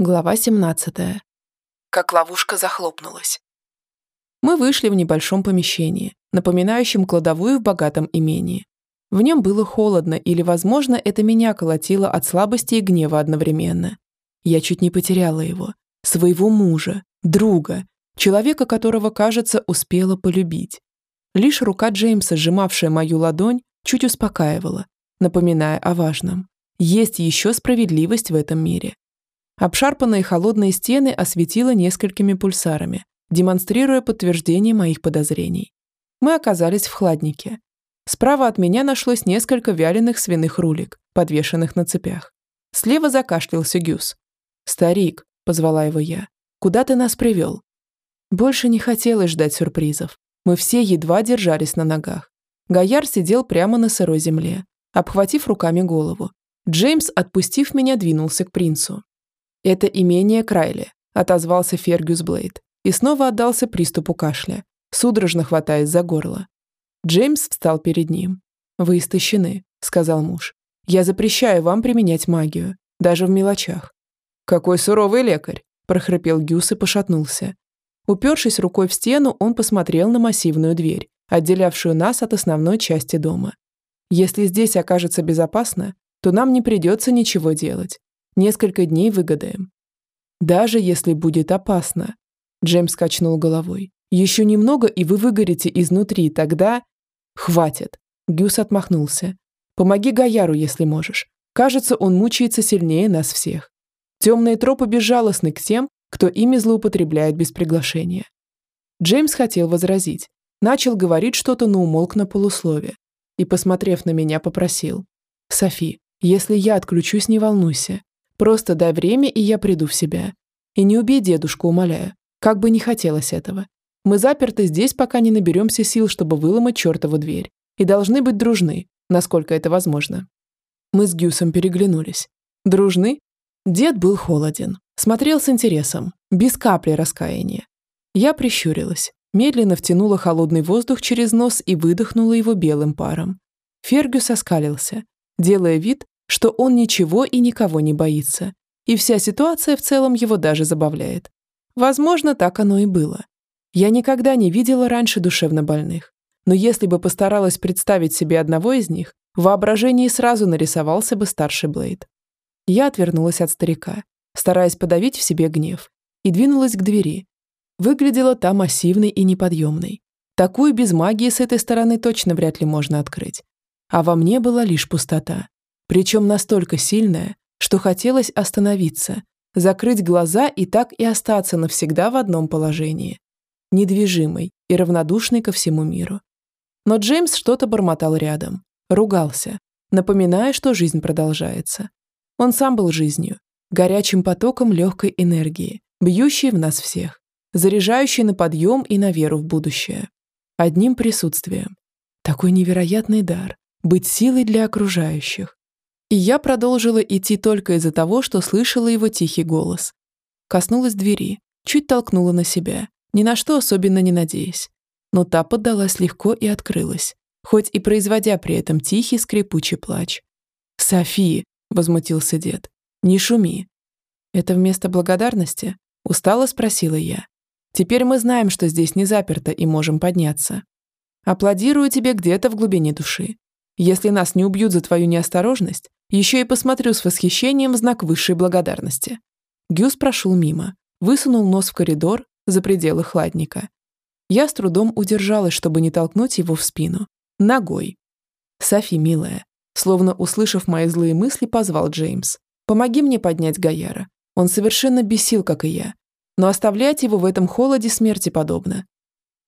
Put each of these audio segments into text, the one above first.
Глава 17. Как ловушка захлопнулась. Мы вышли в небольшом помещении, напоминающем кладовую в богатом имении. В нем было холодно, или, возможно, это меня колотило от слабости и гнева одновременно. Я чуть не потеряла его. Своего мужа, друга, человека, которого, кажется, успела полюбить. Лишь рука Джеймса, сжимавшая мою ладонь, чуть успокаивала, напоминая о важном. Есть еще справедливость в этом мире. Обшарпанные холодные стены осветило несколькими пульсарами, демонстрируя подтверждение моих подозрений. Мы оказались в хладнике. Справа от меня нашлось несколько вяленых свиных рулик, подвешенных на цепях. Слева закашлялся Гюс. «Старик», — позвала его я, — «куда ты нас привел?» Больше не хотелось ждать сюрпризов. Мы все едва держались на ногах. Гояр сидел прямо на сырой земле, обхватив руками голову. Джеймс, отпустив меня, двинулся к принцу. «Это имение Крайли», – отозвался Фергюс Блейд и снова отдался приступу кашля, судорожно хватаясь за горло. Джеймс встал перед ним. «Вы истощены», – сказал муж. «Я запрещаю вам применять магию, даже в мелочах». «Какой суровый лекарь!» – прохрипел Гюс и пошатнулся. Упершись рукой в стену, он посмотрел на массивную дверь, отделявшую нас от основной части дома. «Если здесь окажется безопасно, то нам не придется ничего делать. Несколько дней выгадаем. Даже если будет опасно. Джеймс качнул головой. Еще немного, и вы выгорите изнутри, тогда... Хватит. Гюс отмахнулся. Помоги Гаяру, если можешь. Кажется, он мучается сильнее нас всех. Темные тропы безжалостны к тем, кто ими злоупотребляет без приглашения. Джеймс хотел возразить. Начал говорить что-то, но умолк на полуслове. И, посмотрев на меня, попросил. «Софи, если я отключусь, не волнуйся. Просто дай время, и я приду в себя. И не убей дедушку, умоляю. Как бы не хотелось этого. Мы заперты здесь, пока не наберемся сил, чтобы выломать чертову дверь. И должны быть дружны, насколько это возможно. Мы с Гюсом переглянулись. Дружны? Дед был холоден. Смотрел с интересом, без капли раскаяния. Я прищурилась, медленно втянула холодный воздух через нос и выдохнула его белым паром. Фергюс оскалился, делая вид, что он ничего и никого не боится, и вся ситуация в целом его даже забавляет. Возможно, так оно и было. Я никогда не видела раньше душевно больных, но если бы постаралась представить себе одного из них, в воображении сразу нарисовался бы старший Блейд. Я отвернулась от старика, стараясь подавить в себе гнев, и двинулась к двери. Выглядела та массивной и неподъемной. Такую без магии с этой стороны точно вряд ли можно открыть. А во мне была лишь пустота. Причем настолько сильная, что хотелось остановиться, закрыть глаза и так и остаться навсегда в одном положении. Недвижимый и равнодушный ко всему миру. Но Джеймс что-то бормотал рядом, ругался, напоминая, что жизнь продолжается. Он сам был жизнью, горячим потоком легкой энергии, бьющей в нас всех, заряжающей на подъем и на веру в будущее. Одним присутствием. Такой невероятный дар – быть силой для окружающих, и я продолжила идти только из-за того, что слышала его тихий голос. Коснулась двери, чуть толкнула на себя, ни на что особенно не надеясь. Но та поддалась легко и открылась, хоть и производя при этом тихий скрипучий плач. «Софи!» – возмутился дед. «Не шуми!» «Это вместо благодарности?» – устало спросила я. «Теперь мы знаем, что здесь не заперто и можем подняться. Аплодирую тебе где-то в глубине души. Если нас не убьют за твою неосторожность, еще и посмотрю с восхищением знак высшей благодарности. Гюс прошел мимо, высунул нос в коридор за пределы хладника. Я с трудом удержалась, чтобы не толкнуть его в спину. Ногой. «Софи, милая», словно услышав мои злые мысли, позвал Джеймс. «Помоги мне поднять Гаяра. Он совершенно бесил, как и я. Но оставлять его в этом холоде смерти подобно».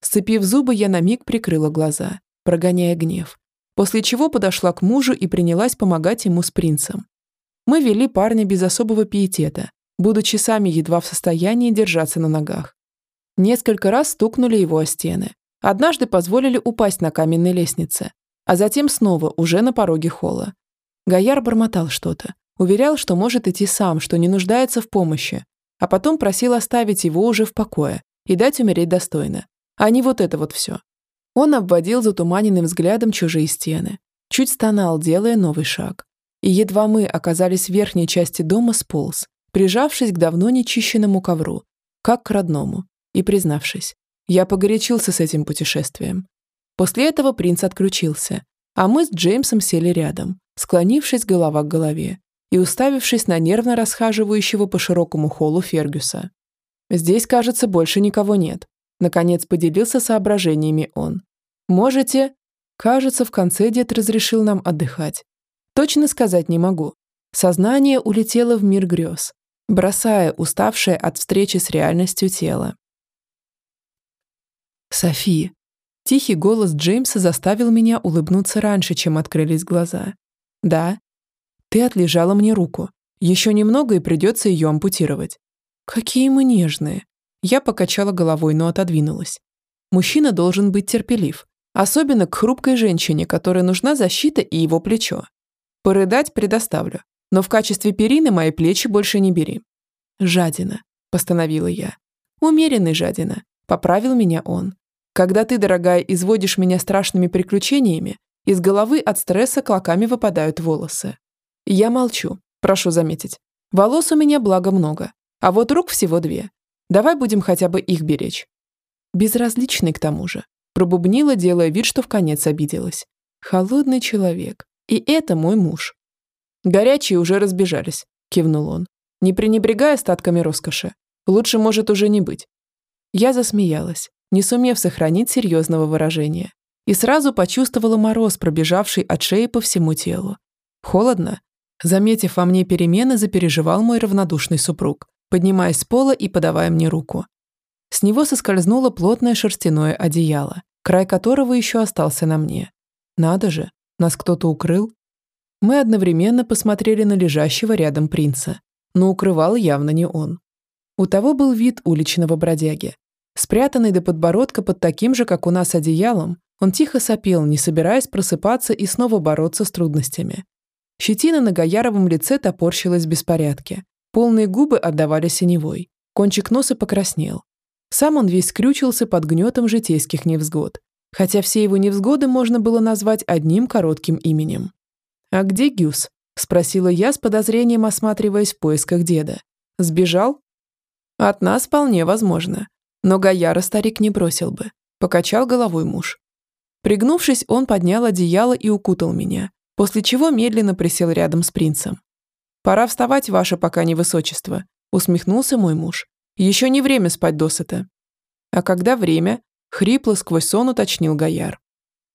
Сцепив зубы, я на миг прикрыла глаза, прогоняя гнев после чего подошла к мужу и принялась помогать ему с принцем. Мы вели парня без особого пиетета, будучи сами едва в состоянии держаться на ногах. Несколько раз стукнули его о стены. Однажды позволили упасть на каменной лестнице, а затем снова уже на пороге холла. Гояр бормотал что-то, уверял, что может идти сам, что не нуждается в помощи, а потом просил оставить его уже в покое и дать умереть достойно, а не вот это вот все. Он обводил затуманенным взглядом чужие стены, чуть стонал, делая новый шаг. И едва мы оказались в верхней части дома, сполз, прижавшись к давно нечищенному ковру, как к родному, и признавшись, я погорячился с этим путешествием. После этого принц отключился, а мы с Джеймсом сели рядом, склонившись голова к голове и уставившись на нервно расхаживающего по широкому холлу Фергюса. «Здесь, кажется, больше никого нет», — наконец поделился соображениями он. «Можете...» Кажется, в конце дед разрешил нам отдыхать. Точно сказать не могу. Сознание улетело в мир грез, бросая уставшее от встречи с реальностью тело. «Софи!» Тихий голос Джеймса заставил меня улыбнуться раньше, чем открылись глаза. «Да?» «Ты отлежала мне руку. Еще немного, и придется ее ампутировать». «Какие мы нежные!» Я покачала головой, но отодвинулась. Мужчина должен быть терпелив, особенно к хрупкой женщине, которой нужна защита и его плечо. Порыдать предоставлю, но в качестве перины мои плечи больше не бери. Жадина, постановила я. Умеренный жадина, поправил меня он. Когда ты, дорогая, изводишь меня страшными приключениями, из головы от стресса клоками выпадают волосы. Я молчу, прошу заметить. Волос у меня благо много, а вот рук всего две. Давай будем хотя бы их беречь. Безразличный к тому же. Пробубнила, делая вид, что в конец обиделась. Холодный человек. И это мой муж. Горячие уже разбежались, кивнул он. Не пренебрегая остатками роскоши. Лучше может уже не быть. Я засмеялась не сумев сохранить серьезного выражения, и сразу почувствовала мороз, пробежавший от шеи по всему телу. Холодно? Заметив во мне перемены, запереживал мой равнодушный супруг, поднимаясь с пола и подавая мне руку. С него соскользнуло плотное шерстяное одеяло, край которого еще остался на мне. Надо же, нас кто-то укрыл. Мы одновременно посмотрели на лежащего рядом принца, но укрывал явно не он. У того был вид уличного бродяги, Спрятанный до подбородка под таким же, как у нас, одеялом, он тихо сопел, не собираясь просыпаться и снова бороться с трудностями. Щетина на Гаяровом лице топорщилась в беспорядке. Полные губы отдавали синевой. Кончик носа покраснел. Сам он весь скрючился под гнетом житейских невзгод. Хотя все его невзгоды можно было назвать одним коротким именем. «А где Гюс?» – спросила я с подозрением, осматриваясь в поисках деда. «Сбежал?» «От нас вполне возможно. Но Гаяра старик не бросил бы. Покачал головой муж. Пригнувшись, он поднял одеяло и укутал меня, после чего медленно присел рядом с принцем. «Пора вставать, ваше пока не высочество», — усмехнулся мой муж. «Еще не время спать досыта». «А когда время?» — хрипло сквозь сон уточнил Гаяр.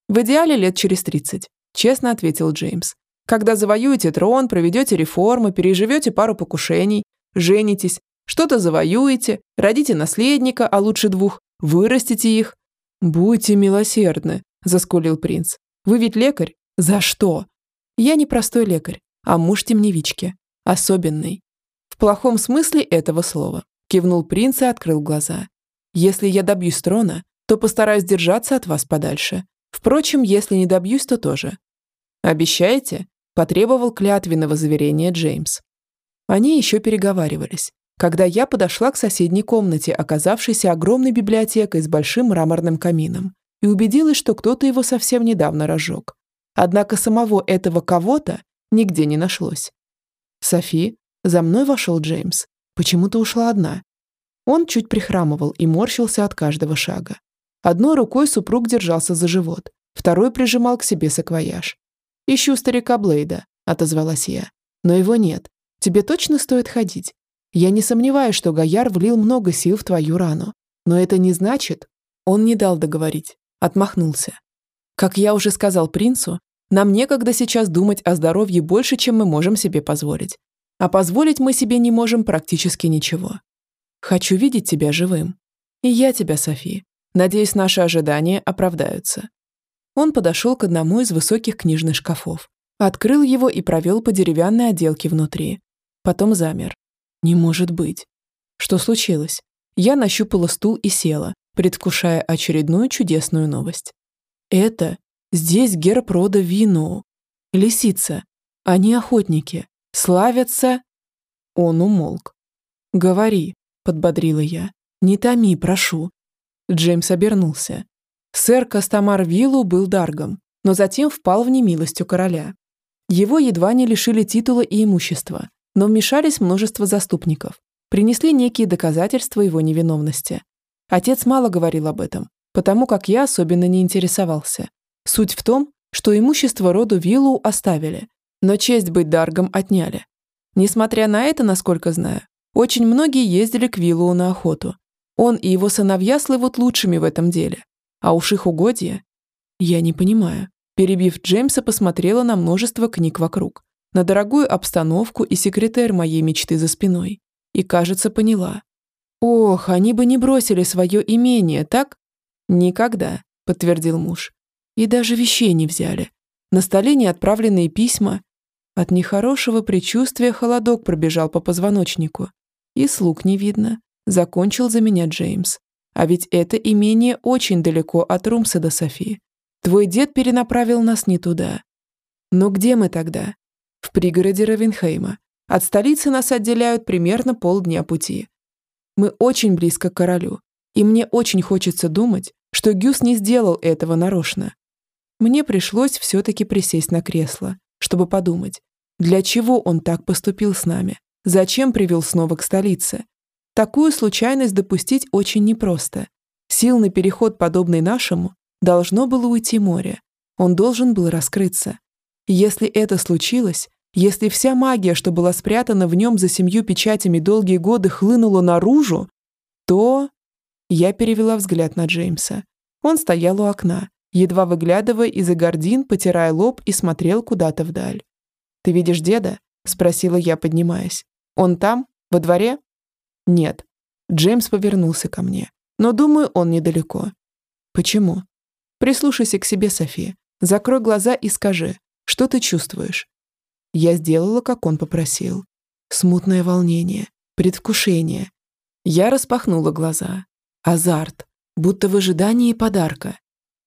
«В идеале лет через тридцать», — честно ответил Джеймс. «Когда завоюете трон, проведете реформы, переживете пару покушений, женитесь, что-то завоюете, родите наследника, а лучше двух, вырастите их. Будьте милосердны, заскулил принц. Вы ведь лекарь? За что? Я не простой лекарь, а муж темневички. Особенный. В плохом смысле этого слова. Кивнул принц и открыл глаза. Если я добьюсь трона, то постараюсь держаться от вас подальше. Впрочем, если не добьюсь, то тоже. Обещаете? Потребовал клятвенного заверения Джеймс. Они еще переговаривались, когда я подошла к соседней комнате, оказавшейся огромной библиотекой с большим мраморным камином, и убедилась, что кто-то его совсем недавно разжег. Однако самого этого кого-то нигде не нашлось. «Софи, за мной вошел Джеймс. Почему-то ушла одна». Он чуть прихрамывал и морщился от каждого шага. Одной рукой супруг держался за живот, второй прижимал к себе саквояж. «Ищу старика Блейда», — отозвалась я. «Но его нет. Тебе точно стоит ходить. Я не сомневаюсь, что Гояр влил много сил в твою рану. Но это не значит...» Он не дал договорить. Отмахнулся. «Как я уже сказал принцу, нам некогда сейчас думать о здоровье больше, чем мы можем себе позволить. А позволить мы себе не можем практически ничего. Хочу видеть тебя живым. И я тебя, Софи. Надеюсь, наши ожидания оправдаются». Он подошел к одному из высоких книжных шкафов, открыл его и провел по деревянной отделке внутри. Потом замер, не может быть. Что случилось? Я нащупала стул и села, предвкушая очередную чудесную новость. Это здесь герб рода Вину. Лисица. Они охотники. Славятся... Он умолк. «Говори», — подбодрила я. «Не томи, прошу». Джеймс обернулся. Сэр Кастамар Виллу был даргом, но затем впал в немилость у короля. Его едва не лишили титула и имущества, Но вмешались множество заступников, принесли некие доказательства его невиновности. Отец мало говорил об этом, потому как я особенно не интересовался. Суть в том, что имущество роду Виллу оставили, но честь быть Даргом отняли. Несмотря на это, насколько знаю, очень многие ездили к Виллу на охоту. Он и его сыновья слывут лучшими в этом деле. А уж их угодья... Я не понимаю. Перебив Джеймса, посмотрела на множество книг вокруг, на дорогую обстановку и секретарь моей мечты за спиной. И, кажется, поняла. Ох, они бы не бросили свое имение, так? Никогда, подтвердил муж. И даже вещей не взяли. На столе не отправленные письма. От нехорошего предчувствия холодок пробежал по позвоночнику. И слуг не видно. Закончил за меня Джеймс. А ведь это имение очень далеко от Румса Софи. Твой дед перенаправил нас не туда. Но где мы тогда? В пригороде Равенхейма. От столицы нас отделяют примерно полдня пути. Мы очень близко к королю, и мне очень хочется думать, что Гюс не сделал этого нарочно. Мне пришлось все-таки присесть на кресло, чтобы подумать, для чего он так поступил с нами, зачем привел снова к столице. Такую случайность допустить очень непросто. Сил на переход, подобный нашему, должно было уйти море. Он должен был раскрыться. Если это случилось, если вся магия, что была спрятана в нем за семью печатями долгие годы, хлынула наружу, то... Я перевела взгляд на Джеймса. Он стоял у окна, едва выглядывая из-за гордин, потирая лоб и смотрел куда-то вдаль. «Ты видишь деда?» – спросила я, поднимаясь. «Он там? Во дворе?» «Нет». Джеймс повернулся ко мне. «Но, думаю, он недалеко». «Почему?» «Прислушайся к себе, София. Закрой глаза и скажи, что ты чувствуешь?» Я сделала, как он попросил. Смутное волнение, предвкушение. Я распахнула глаза. Азарт, будто в ожидании подарка.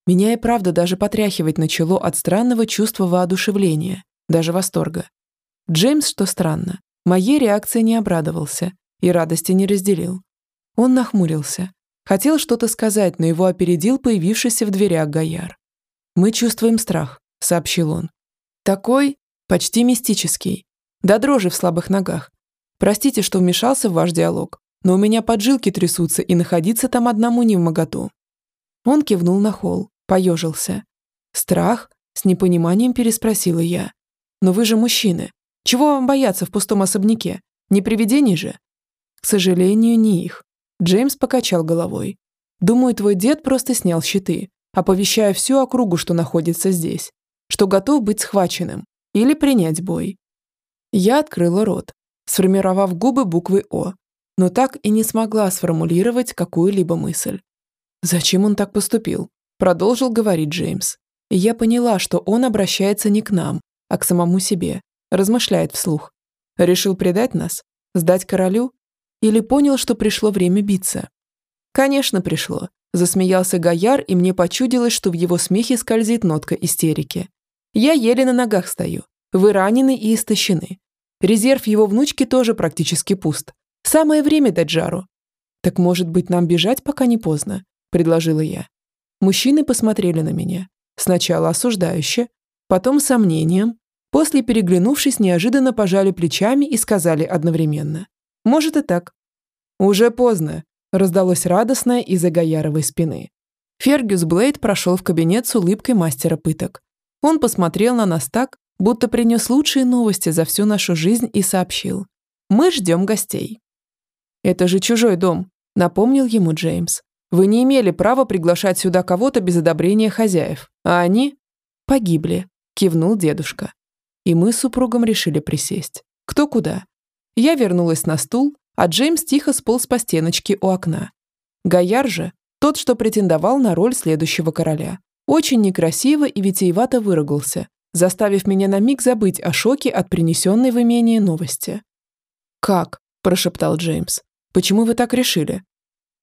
Меня и правда даже потряхивать начало от странного чувства воодушевления, даже восторга. Джеймс, что странно, моей реакции не обрадовался и радости не разделил. Он нахмурился. Хотел что-то сказать, но его опередил появившийся в дверях Гояр. «Мы чувствуем страх», — сообщил он. «Такой, почти мистический. До дрожи в слабых ногах. Простите, что вмешался в ваш диалог, но у меня поджилки трясутся, и находиться там одному не в моготу». Он кивнул на холл, поежился. «Страх?» – с непониманием переспросила я. «Но вы же мужчины. Чего вам бояться в пустом особняке? Не привидений же?» «К сожалению, не их». Джеймс покачал головой. «Думаю, твой дед просто снял щиты, оповещая всю округу, что находится здесь, что готов быть схваченным или принять бой». Я открыла рот, сформировав губы буквы «О», но так и не смогла сформулировать какую-либо мысль. «Зачем он так поступил?» Продолжил говорить Джеймс. Я поняла, что он обращается не к нам, а к самому себе. Размышляет вслух. Решил предать нас? Сдать королю? Или понял, что пришло время биться? Конечно, пришло. Засмеялся Гояр, и мне почудилось, что в его смехе скользит нотка истерики. Я еле на ногах стою. Вы ранены и истощены. Резерв его внучки тоже практически пуст. Самое время дать жару. Так может быть нам бежать, пока не поздно? Предложила я. Мужчины посмотрели на меня. Сначала осуждающе, потом сомнением, после, переглянувшись, неожиданно пожали плечами и сказали одновременно. «Может и так». «Уже поздно», – раздалось радостное из-за Гаяровой спины. Фергюс Блейд прошел в кабинет с улыбкой мастера пыток. Он посмотрел на нас так, будто принес лучшие новости за всю нашу жизнь и сообщил. «Мы ждем гостей». «Это же чужой дом», – напомнил ему Джеймс. Вы не имели права приглашать сюда кого-то без одобрения хозяев, а они погибли», – кивнул дедушка. И мы с супругом решили присесть. Кто куда. Я вернулась на стул, а Джеймс тихо сполз по стеночке у окна. Гояр же, тот, что претендовал на роль следующего короля, очень некрасиво и витиевато выругался, заставив меня на миг забыть о шоке от принесенной в имение новости. «Как?» – прошептал Джеймс. «Почему вы так решили?»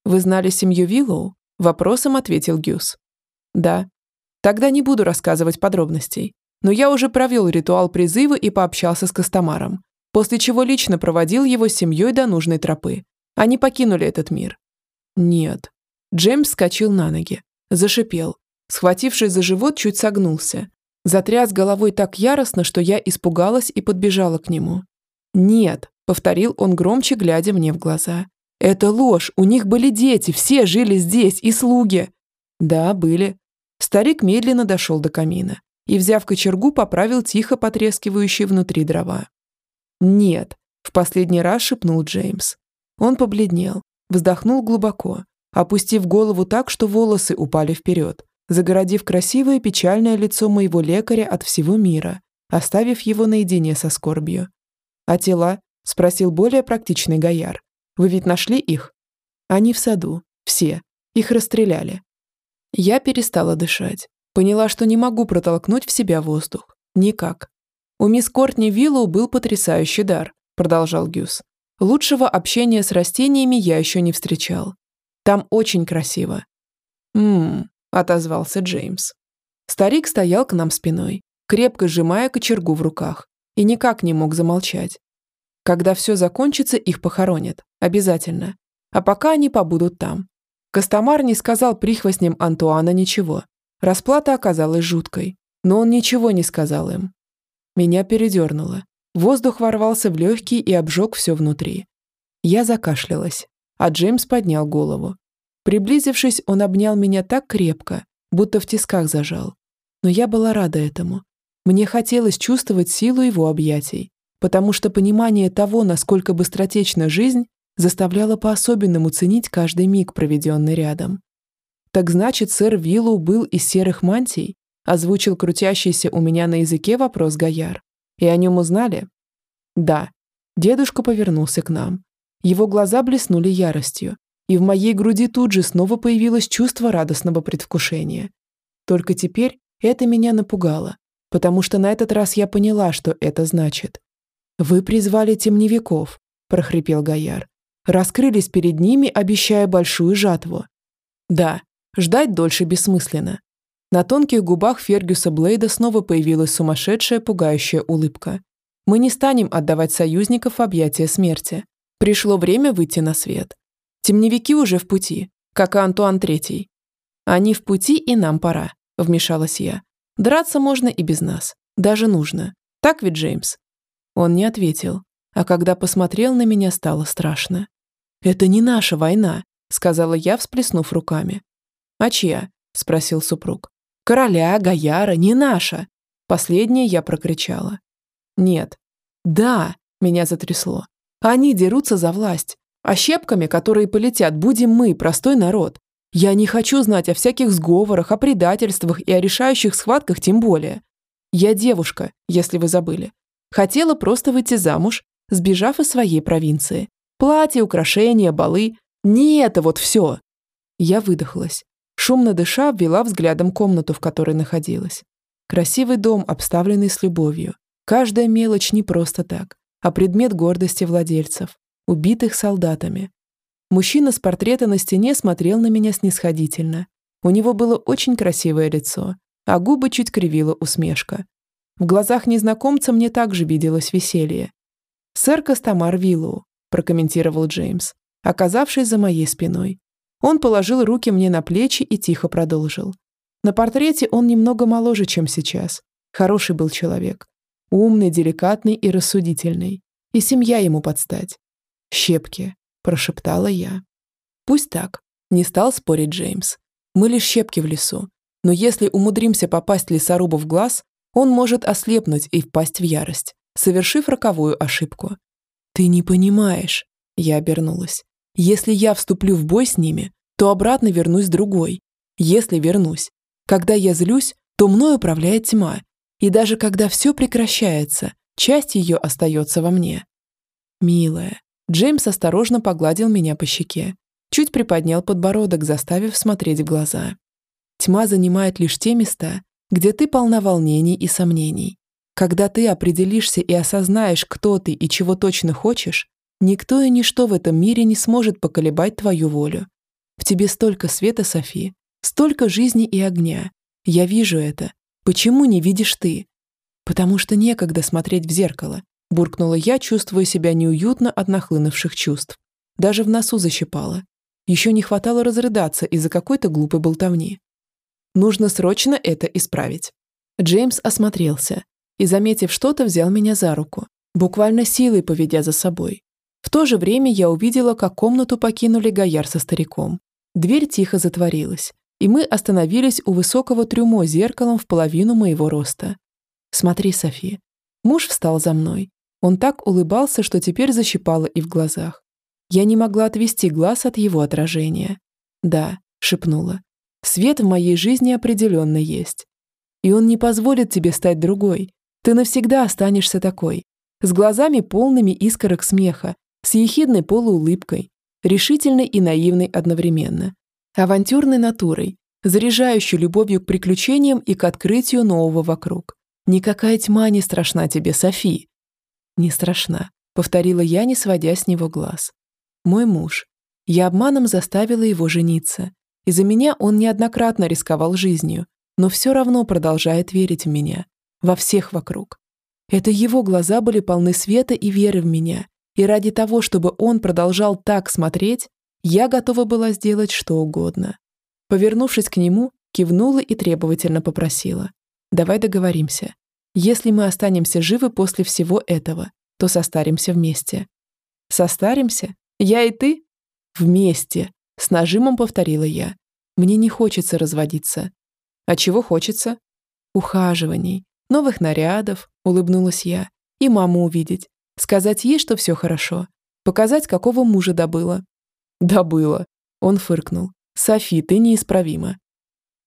«Вы знали семью Виллоу?» – вопросом ответил Гюс. «Да. Тогда не буду рассказывать подробностей. Но я уже провел ритуал призыва и пообщался с Костомаром, после чего лично проводил его семьей до нужной тропы. Они покинули этот мир». «Нет». Джеймс вскочил на ноги, зашипел, схватившись за живот, чуть согнулся. Затряс головой так яростно, что я испугалась и подбежала к нему. «Нет», — повторил он громче, глядя мне в глаза. «Это ложь, у них были дети, все жили здесь, и слуги». «Да, были». Старик медленно дошел до камина и, взяв кочергу, поправил тихо потрескивающие внутри дрова. «Нет», — в последний раз шепнул Джеймс. Он побледнел, вздохнул глубоко, опустив голову так, что волосы упали вперед, загородив красивое печальное лицо моего лекаря от всего мира, оставив его наедине со скорбью. «А тела?» – спросил более практичный Гояр. «Вы ведь нашли их?» «Они в саду. Все. Их расстреляли». Я перестала дышать. Поняла, что не могу протолкнуть в себя воздух. Никак. «У мисс Кортни Виллоу был потрясающий дар», – продолжал Гюс. «Лучшего общения с растениями я еще не встречал. Там очень красиво». «Ммм», – отозвался Джеймс. Старик стоял к нам спиной, крепко сжимая кочергу в руках, и никак не мог замолчать. Когда все закончится, их похоронят. Обязательно. А пока они побудут там. Костомар не сказал прихвостням Антуана ничего. Расплата оказалась жуткой. Но он ничего не сказал им. Меня передернуло. Воздух ворвался в легкие и обжег все внутри. Я закашлялась, а Джеймс поднял голову. Приблизившись, он обнял меня так крепко, будто в тисках зажал. Но я была рада этому. Мне хотелось чувствовать силу его объятий, потому что понимание того, насколько быстротечна жизнь, заставляло по-особенному ценить каждый миг, проведенный рядом. Так значит, сэр Виллоу был из серых мантий? Озвучил крутящийся у меня на языке вопрос Гояр. И о нем узнали? Да. Дедушка повернулся к нам. Его глаза блеснули яростью, и в моей груди тут же снова появилось чувство радостного предвкушения. Только теперь это меня напугало, потому что на этот раз я поняла, что это значит. «Вы призвали темневиков», – прохрипел Гояр. «Раскрылись перед ними, обещая большую жатву». «Да, ждать дольше бессмысленно». На тонких губах Фергюса Блейда снова появилась сумасшедшая, пугающая улыбка. «Мы не станем отдавать союзников объятия смерти. Пришло время выйти на свет. Темневики уже в пути, как и Антуан Третий. Они в пути, и нам пора», – вмешалась я. Драться можно и без нас. Даже нужно. Так ведь, Джеймс?» Он не ответил, а когда посмотрел на меня, стало страшно. «Это не наша война», — сказала я, всплеснув руками. «А чья?» — спросил супруг. «Короля, Гаяра, не наша!» Последнее я прокричала. «Нет». «Да!» — меня затрясло. «Они дерутся за власть. А щепками, которые полетят, будем мы, простой народ. Я не хочу знать о всяких сговорах, о предательствах и о решающих схватках тем более. Я девушка, если вы забыли. Хотела просто выйти замуж, сбежав из своей провинции. Платье, украшения, балы. Не это вот все. Я выдохлась. Шумно дыша, ввела взглядом комнату, в которой находилась. Красивый дом, обставленный с любовью. Каждая мелочь не просто так, а предмет гордости владельцев, убитых солдатами, Мужчина с портрета на стене смотрел на меня снисходительно. У него было очень красивое лицо, а губы чуть кривила усмешка. В глазах незнакомца мне также виделось веселье. «Сэр Костомар Виллоу», – прокомментировал Джеймс, оказавшись за моей спиной. Он положил руки мне на плечи и тихо продолжил. На портрете он немного моложе, чем сейчас. Хороший был человек. Умный, деликатный и рассудительный. И семья ему подстать. Щепки прошептала я. Пусть так, не стал спорить Джеймс. Мы лишь щепки в лесу, но если умудримся попасть лесорубу в глаз, он может ослепнуть и впасть в ярость, совершив роковую ошибку. Ты не понимаешь, я обернулась. Если я вступлю в бой с ними, то обратно вернусь другой. Если вернусь. Когда я злюсь, то мной управляет тьма. И даже когда все прекращается, часть ее остается во мне. Милая, Джеймс осторожно погладил меня по щеке, чуть приподнял подбородок, заставив смотреть в глаза. Тьма занимает лишь те места, где ты полна волнений и сомнений. Когда ты определишься и осознаешь, кто ты и чего точно хочешь, никто и ничто в этом мире не сможет поколебать твою волю. В тебе столько света, Софи, столько жизни и огня. Я вижу это. Почему не видишь ты? Потому что некогда смотреть в зеркало, буркнула я, чувствуя себя неуютно от нахлынувших чувств. Даже в носу защипала. Еще не хватало разрыдаться из-за какой-то глупой болтовни. Нужно срочно это исправить. Джеймс осмотрелся и, заметив что-то, взял меня за руку. буквально силой поведя за собой. В то же время я увидела, как комнату покинули Гояр со стариком. Дверь тихо затворилась, и мы остановились у высокого трюмо зеркалом в половину моего роста. «Смотри, Софи». Муж встал за мной. Он так улыбался, что теперь защипало и в глазах. Я не могла отвести глаз от его отражения. «Да», — шепнула. «Свет в моей жизни определенно есть. И он не позволит тебе стать другой. Ты навсегда останешься такой. С глазами полными искорок смеха, с ехидной полуулыбкой, решительной и наивной одновременно, авантюрной натурой, заряжающей любовью к приключениям и к открытию нового вокруг. Никакая тьма не страшна тебе, Софи. Не страшна, повторила я, не сводя с него глаз. Мой муж. Я обманом заставила его жениться. Из-за меня он неоднократно рисковал жизнью, но все равно продолжает верить в меня. Во всех вокруг. Это его глаза были полны света и веры в меня, и ради того, чтобы он продолжал так смотреть, я готова была сделать что угодно. Повернувшись к нему, кивнула и требовательно попросила. «Давай договоримся. Если мы останемся живы после всего этого, то состаримся вместе». «Состаримся? Я и ты?» «Вместе», — с нажимом повторила я. «Мне не хочется разводиться». «А чего хочется?» «Ухаживаний, новых нарядов», — улыбнулась я. «И маму увидеть. Сказать ей, что все хорошо. Показать, какого мужа добыла. Добыла. Он фыркнул. Софи, ты неисправима.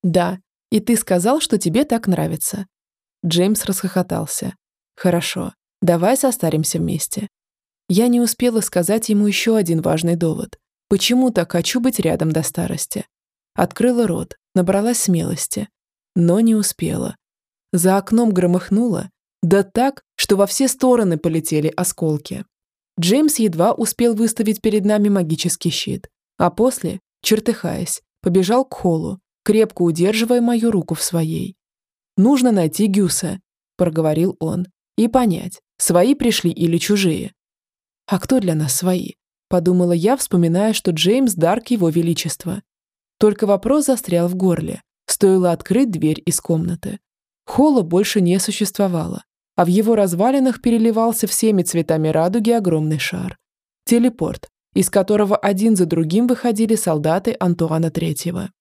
Да, и ты сказал, что тебе так нравится. Джеймс расхохотался. Хорошо, давай состаримся вместе. Я не успела сказать ему еще один важный довод. Почему так хочу быть рядом до старости? Открыла рот, набралась смелости. Но не успела. За окном громыхнуло, да так, что во все стороны полетели осколки. Джеймс едва успел выставить перед нами магический щит, а после, чертыхаясь, побежал к холлу, крепко удерживая мою руку в своей. «Нужно найти Гюса», — проговорил он, — «и понять, свои пришли или чужие». «А кто для нас свои?» — подумала я, вспоминая, что Джеймс — Дарк Его Величества. Только вопрос застрял в горле. Стоило открыть дверь из комнаты. Холла больше не существовало а в его развалинах переливался всеми цветами радуги огромный шар. Телепорт, из которого один за другим выходили солдаты Антуана Третьего.